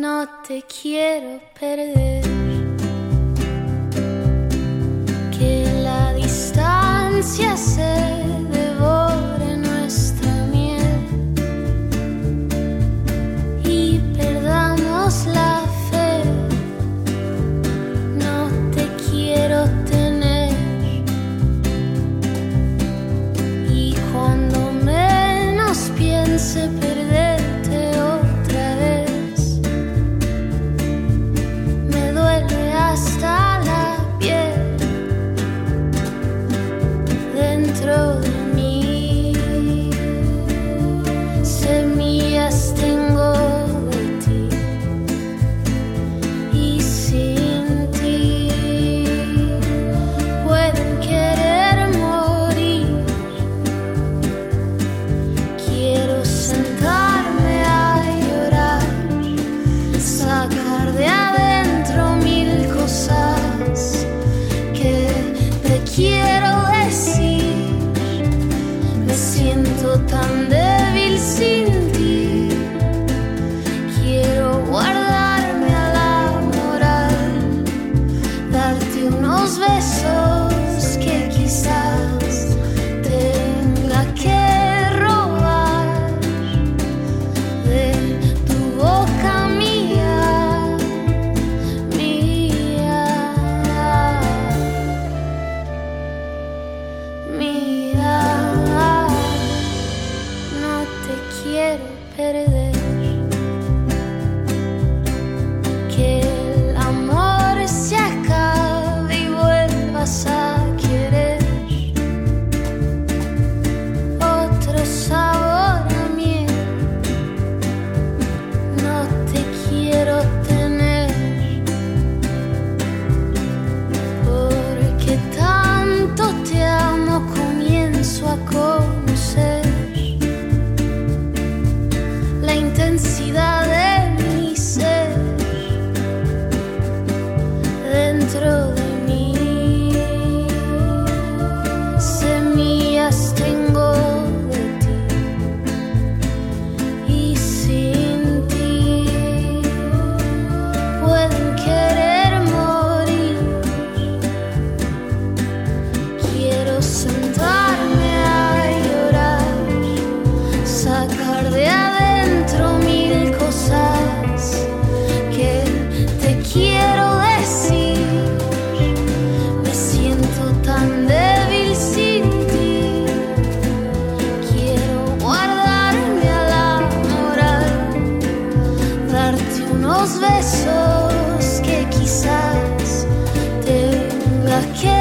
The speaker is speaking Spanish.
No te quiero perder. quiero de mi ser dentro de mí. Semillas tengo de ti y sin ti pueden querer morir. Quiero sentir. los besos que quizás tenga que